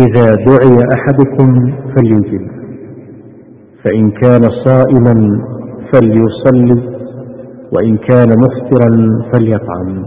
إذا دعي أحدكم فليجب فإن كان صائما فليصلي وإن كان مفطرا فليطعم.